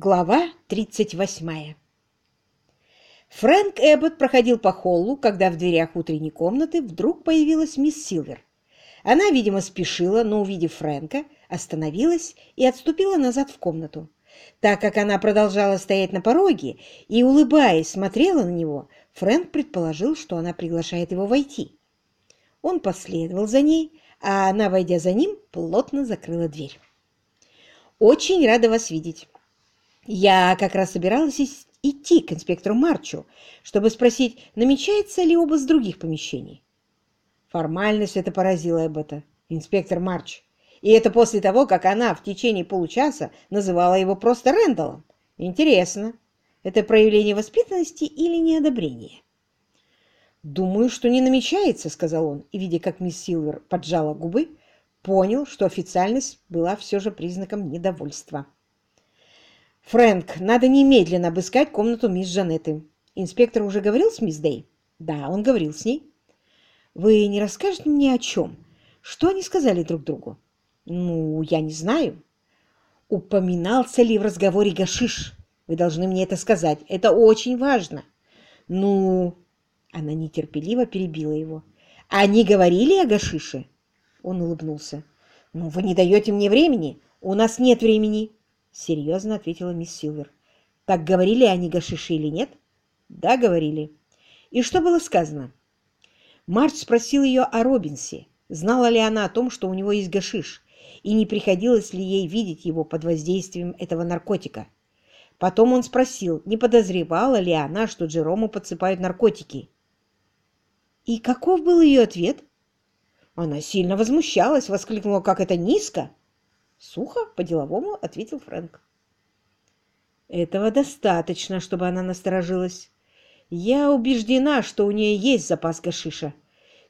Глава 38 Фрэнк Эббот проходил по холлу, когда в дверях утренней комнаты вдруг появилась мисс Силвер. Она, видимо, спешила, но, увидев Фрэнка, остановилась и отступила назад в комнату. Так как она продолжала стоять на пороге и, улыбаясь, смотрела на него, Фрэнк предположил, что она приглашает его войти. Он последовал за ней, а она, войдя за ним, плотно закрыла дверь. «Очень рада вас видеть. Я как раз собиралась идти к инспектору Марчу, чтобы спросить, намечается ли оба с других помещений. Формальность это поразила Эббота. Инспектор Марч. И это после того, как она в течение получаса называла его просто Рэндаллом. Интересно, это проявление воспитанности или неодобрения? «Думаю, что не намечается», — сказал он, и, видя, как мисс Силвер поджала губы, понял, что официальность была все же признаком недовольства. «Фрэнк, надо немедленно обыскать комнату мисс Жанетты. Инспектор уже говорил с мисс Дэй?» «Да, он говорил с ней». «Вы не расскажете мне о чем? Что они сказали друг другу?» «Ну, я не знаю». «Упоминался ли в разговоре Гашиш? Вы должны мне это сказать. Это очень важно». «Ну...» Она нетерпеливо перебила его. «Они говорили о Гашише?» Он улыбнулся. «Ну, вы не даете мне времени. У нас нет времени». — серьезно ответила мисс Силвер. «Так говорили они гашиши или нет?» «Да, говорили». «И что было сказано?» Марч спросил ее о Робинсе, знала ли она о том, что у него есть гашиш, и не приходилось ли ей видеть его под воздействием этого наркотика. Потом он спросил, не подозревала ли она, что Джерому подсыпают наркотики. И каков был ее ответ? Она сильно возмущалась, воскликнула, как это низко. Сухо, по-деловому ответил Фрэнк. Этого достаточно, чтобы она насторожилась. Я убеждена, что у нее есть запас гашиша.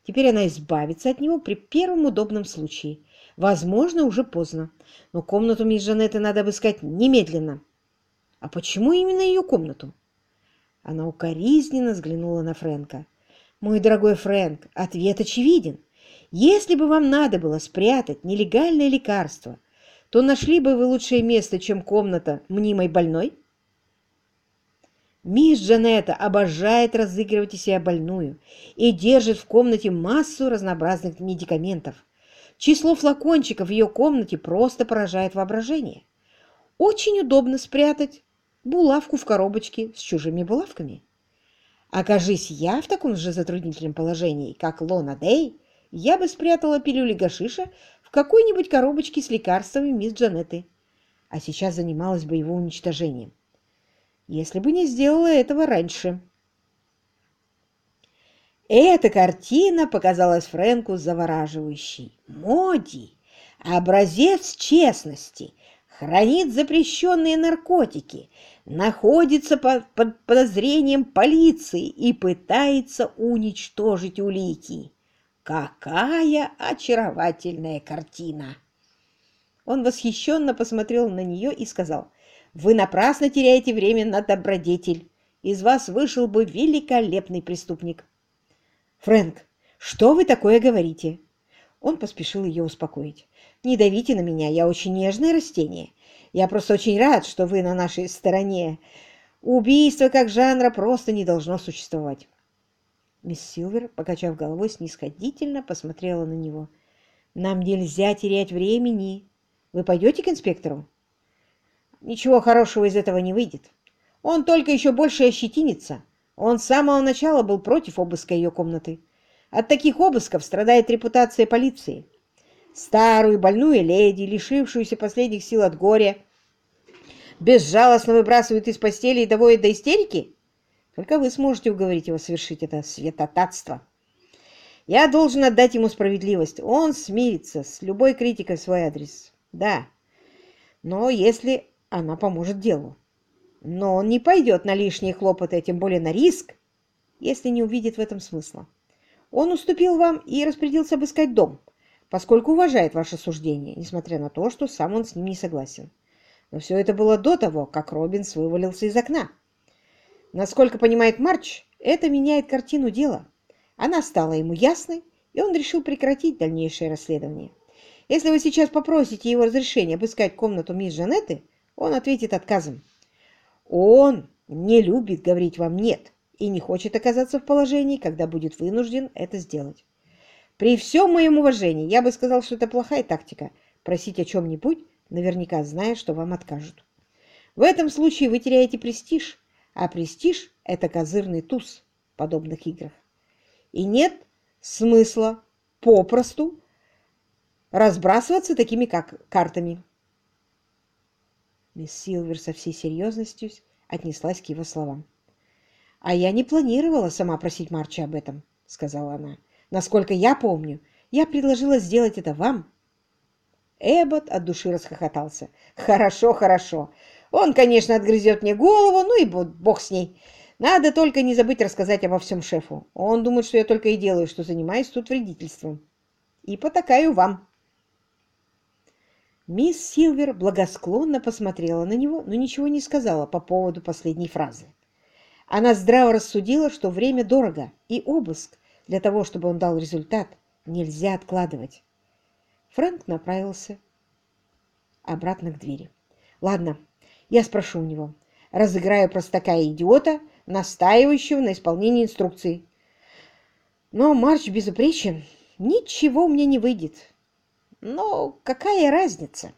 Теперь она избавится от него при первом удобном случае. Возможно, уже поздно. Но комнату мисс Жанетты надо обыскать немедленно. А почему именно ее комнату? Она укоризненно взглянула на Фрэнка. «Мой дорогой Фрэнк, ответ очевиден. Если бы вам надо было спрятать нелегальное лекарство, то нашли бы вы лучшее место, чем комната мнимой больной? Мисс Джанетта обожает разыгрывать из себя больную и держит в комнате массу разнообразных медикаментов. Число флакончиков в ее комнате просто поражает воображение. Очень удобно спрятать булавку в коробочке с чужими булавками. Окажись я в таком же затруднительном положении, как Лона Дэй, я бы спрятала пилюли гашиша в какой-нибудь коробочке с лекарствами мисс Джанетты, а сейчас занималась бы его уничтожением. Если бы не сделала этого раньше. Эта картина показалась Фрэнку завораживающей. Моди, образец честности, хранит запрещенные наркотики, находится под, под подозрением полиции и пытается уничтожить улики. Какая очаровательная картина! Он восхищенно посмотрел на нее и сказал, «Вы напрасно теряете время на добродетель. Из вас вышел бы великолепный преступник». «Фрэнк, что вы такое говорите?» Он поспешил ее успокоить. «Не давите на меня, я очень нежное растение. Я просто очень рад, что вы на нашей стороне. Убийство как жанра просто не должно существовать». Мисс Силвер, покачав головой, снисходительно посмотрела на него. «Нам нельзя терять времени. Вы пойдете к инспектору?» «Ничего хорошего из этого не выйдет. Он только еще больше ощетинится. Он с самого начала был против обыска ее комнаты. От таких обысков страдает репутация полиции. Старую больную леди, лишившуюся последних сил от горя, безжалостно выбрасывают из постели и доводят до истерики?» Только вы сможете уговорить его совершить это святотатство. Я должен отдать ему справедливость. Он смирится с любой критикой в свой адрес. Да, но если она поможет делу. Но он не пойдет на лишние хлопоты, а тем более на риск, если не увидит в этом смысла. Он уступил вам и распорядился обыскать дом, поскольку уважает ваше суждение, несмотря на то, что сам он с ним не согласен. Но все это было до того, как Робинс вывалился из окна. Насколько понимает Марч, это меняет картину дела. Она стала ему ясной, и он решил прекратить дальнейшее расследование. Если вы сейчас попросите его разрешения обыскать комнату мисс Жанетты, он ответит отказом. Он не любит говорить вам «нет» и не хочет оказаться в положении, когда будет вынужден это сделать. При всем моем уважении я бы сказал, что это плохая тактика – просить о чем-нибудь, наверняка зная, что вам откажут. В этом случае вы теряете престиж, а престиж – это козырный туз в подобных играх. И нет смысла попросту разбрасываться такими как картами. Мисс Силвер со всей серьезностью отнеслась к его словам. «А я не планировала сама просить Марча об этом», — сказала она. «Насколько я помню, я предложила сделать это вам». Эббот от души расхохотался. «Хорошо, хорошо. Он, конечно, отгрызет мне голову, ну и бог с ней. Надо только не забыть рассказать обо всем шефу. Он думает, что я только и делаю, что занимаюсь тут вредительством. И потакаю вам». Мисс Силвер благосклонно посмотрела на него, но ничего не сказала по поводу последней фразы. Она здраво рассудила, что время дорого, и обыск для того, чтобы он дал результат, нельзя откладывать. Фрэнк направился обратно к двери. «Ладно, я спрошу у него. Разыграю простака и идиота, настаивающего на исполнении инструкций. Но Марч безупречен. Ничего мне не выйдет. Но какая разница?